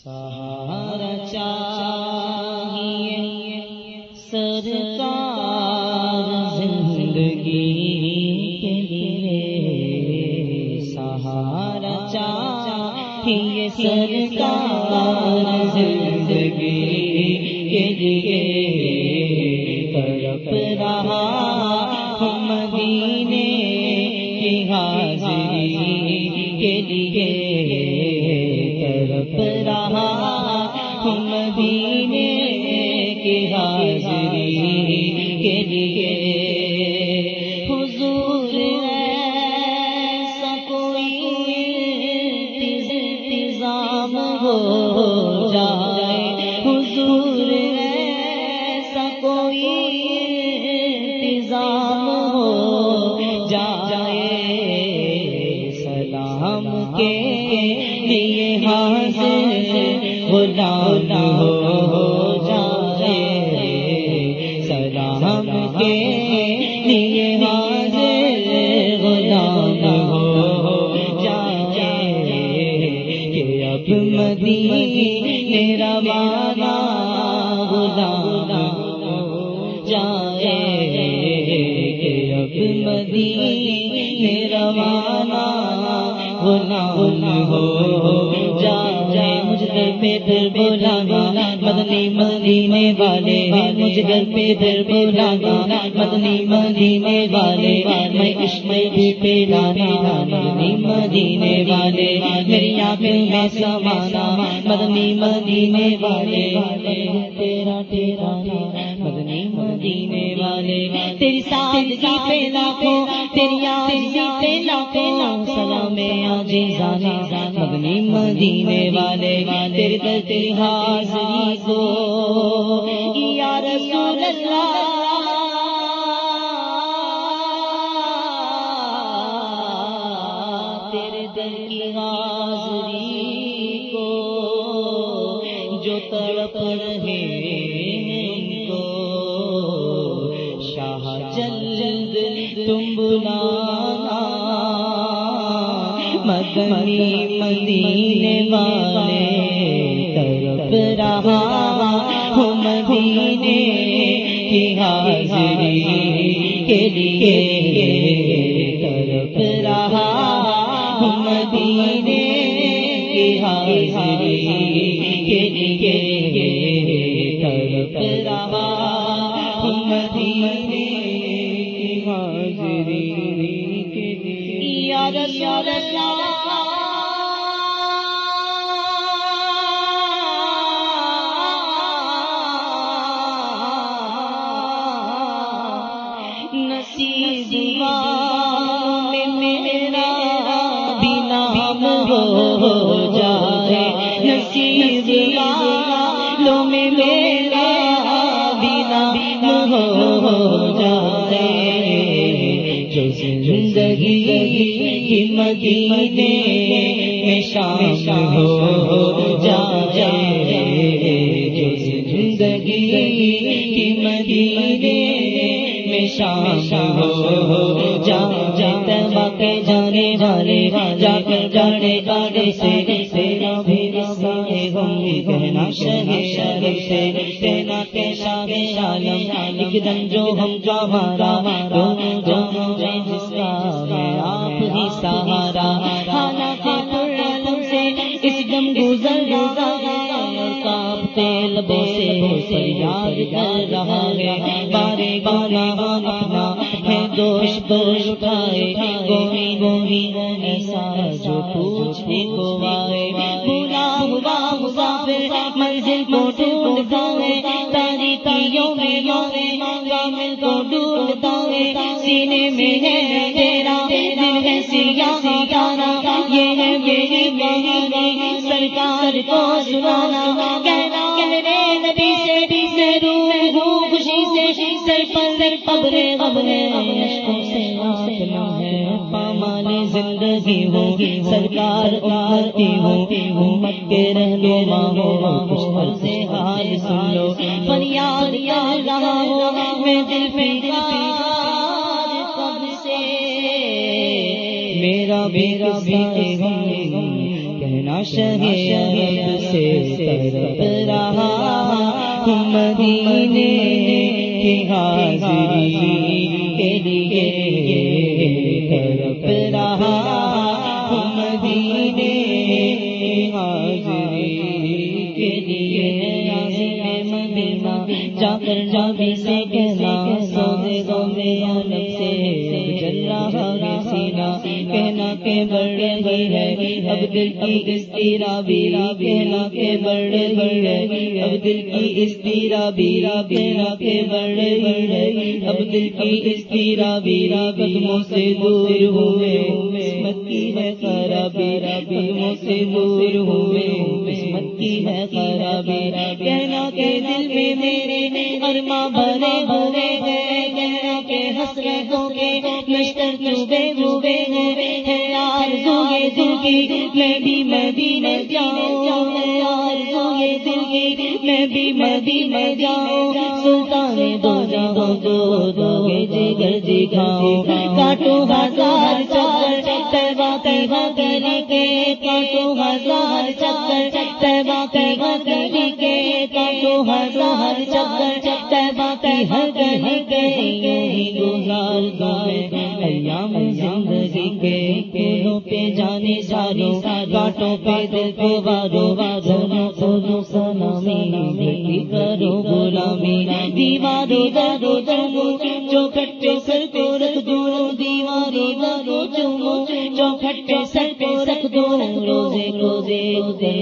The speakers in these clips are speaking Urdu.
سہارا چاہیے سرکار زندگی کے لیے سہارا چاہیے سرکار زندگی کے لیے سلام کے لیے حاضر غلام ہو جائے۔ سلام کے لیے حاضر غلام ہو جائے۔ کہ اب مدینے روانہ غلام ہو جائے۔ کہ اب مدینے روانہ غلام ہو جائے مجھ گھر پہ پھر بولانا مدنی مدینے والے مجھ گھر پہ پھر بولانا مدنی مدینے والے میں عشق بھی پیلانا مدنی مدینے والے میری آنکھیں میں سمانا مدنی مدینے والے تیرا تیرا مدنی مدینے والے تیری سادگی پہ لاکھوں، تیری آجزی پہ لاکھوں، سلام آجی زانا مدنی مدینے والے، تیرے در تیری حاضری کو۔ یا رسول اللہ، تیرے دل کی حاضری کو۔ جو تڑپ مدنی مدینے والے طرف رہا ہم مدینے کی حاضری کے لیے طرف رہا ہم مدینے کی حاضری کے لیے طرف رہا ہم مدینے کی حاضری کے لیے یا رسول اللہ زندگی مدینے میں شام ہو جائے جو زندگی کی مدینے شام ہو جا جا کے جانے والے جا کر جانے گاڑے سے تیرا بھی رسائے ہم بھی کہنا شہ شہ سے تینا کے شاہ عالم ایک دم جو ہم کا ہمارا دونوں دونوں جس کا ہے، آپ ہی سہارا حالات سے فریاد کر رہا ہے، بارے بانا اپنا ہے دوش دوش اٹھائے گوری گوری ایسا جو پوچھنے کو آئے۔ بھولا ہوا مسافر منزل کو ڈھونڈتا ہے تاریخیوں میں یومے کامل کو ڈھونڈتا ہے۔ سینے میں ہے تیرا، دل ہے سیاہ تارا یہ ہے میری میری سرکار کو سنانا۔ کہنا زندگی سرکار آتی ہو امت کے رہنما ہو کچھ عرض حال سن لو فریاد یا رہا ہو میں دل پہ پیار کب سے میرا میرا بھی کہنا شہید سے تڑپ رہا ہوں مدینے کی حاضری کے لیے بھی سے کہنا سو گو میں عالم سے جل رہا سینا، کہنا کہ بڑے ہی ہے۔ اب دل کی استیرا بیرا کہنا کہ بڑے ہی ہے۔ اب دل کی استیرا بیرا کہنا کہ بڑے ہی ہے۔ اب دل کی استیرا بیرا قدموں سے دور ہوئے۔ قسمت کی ہے خرابی قدموں سے دور ہوئے۔ کی ہے خرابی کہنا کہ دل میں میرے ارما بھرے بھرے گئے کہنا کہ حسرتوں کے نشتر چوبے چوبے گئے ہے یار سوگے دل کی، میں بھی میں بھی نہ جاؤں ہے۔ یار سوگے دل کی، میں بھی میں بھی میں جاؤں۔ سلطان دو جاؤ دو دو گے جگر جگاؤ کاٹو ہزار چکر تیبا تیبا گلی کے کاٹو ہزار چکر تیبا تیبا گلی کے کاٹو ہزار چکر تیبا کی ہر کے گزار گئے ایام پھولوں پہ جانے سارے کاٹوں پہ دل کو بارو بارو سونو سلامی کرو غلامی۔ دیوارو دارو چمو جو کھٹے سر کو رکھ دو۔ دیوارو دارو چمو جو کھٹے سر کو رکھ دو۔ روزے روزے روزے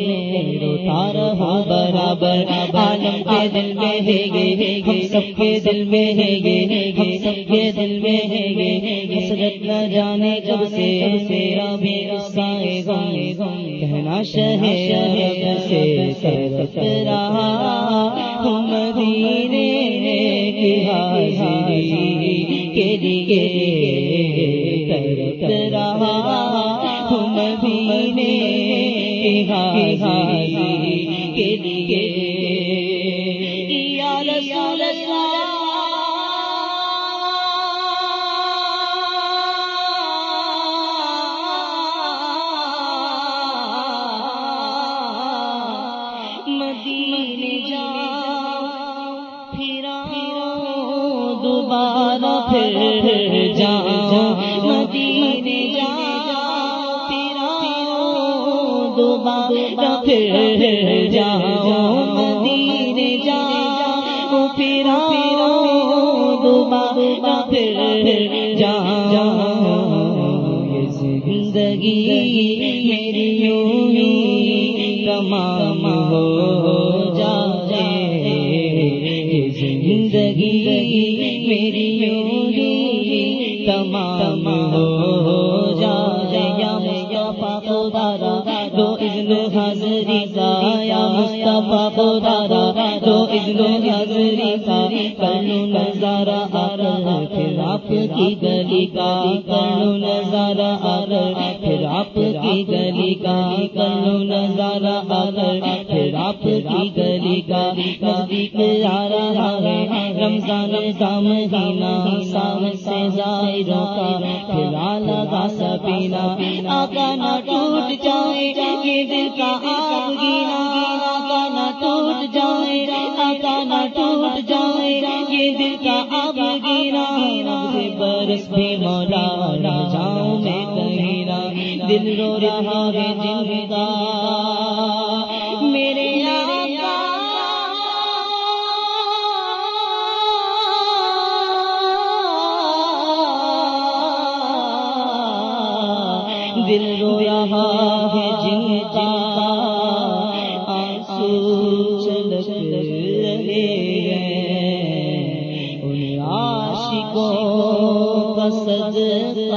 روتا رہو برابر۔ عالم کے دل میں ہے گے، ہم سب کے دل میں ہے گے۔ ہم سب کے دل میں ہے گے۔ حسرت نہ جانے کب سے؟ میرا بھی سائے گائے کہنا شہر سے طرف رہا۔ ہم مدینے کی حاضری کے لیے طرف رہا۔ ہم مدینے کی حاضری کے لیے مدینے جا پھرا دوبارہ پھر جاؤ، مدینے جا پھرا دوبارہ پھر جاؤ، مدینے جا پھرا دوبارہ پھر جاؤ۔ یہ زندگی میری ہو جائے یا مصطفیٰ خدارا دو اذن حضری مصطفیٰ خدارا دو اذن حضری کا کرنو نظارہ آر پھر آپ کی گلی کا کرنو نظارہ آر پھر آپ کی گلی کا کرنو نظارہ آر پھر آپ کی گلی کا نزدیک آ رہا ہے، رمضان کا مہینہ ساون سے ظاہروں کا پھر لگا سپینا آقا نہ ٹوٹ جائے، یہ دل کا آگ گینا آقا نہ ٹوٹ جائے، آقا نہ ٹوٹ جائے، یہ دل کا آگ گینا سے برس بھی مولا نہ جاؤں میں کہیں دل رو رہا ہے جن میرے دل رو رہا ہے جن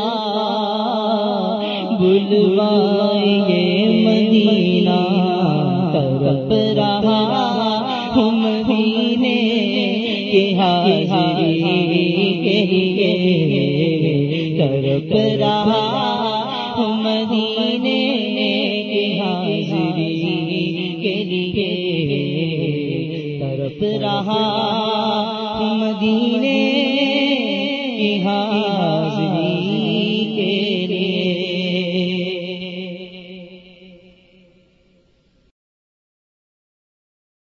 صدقہ بلوائے مدینہ طرف رہا ہم مدینے کے حاضری کے لیے رہا ہم مدینے کے حاضری کے لیے۔ طرف رہا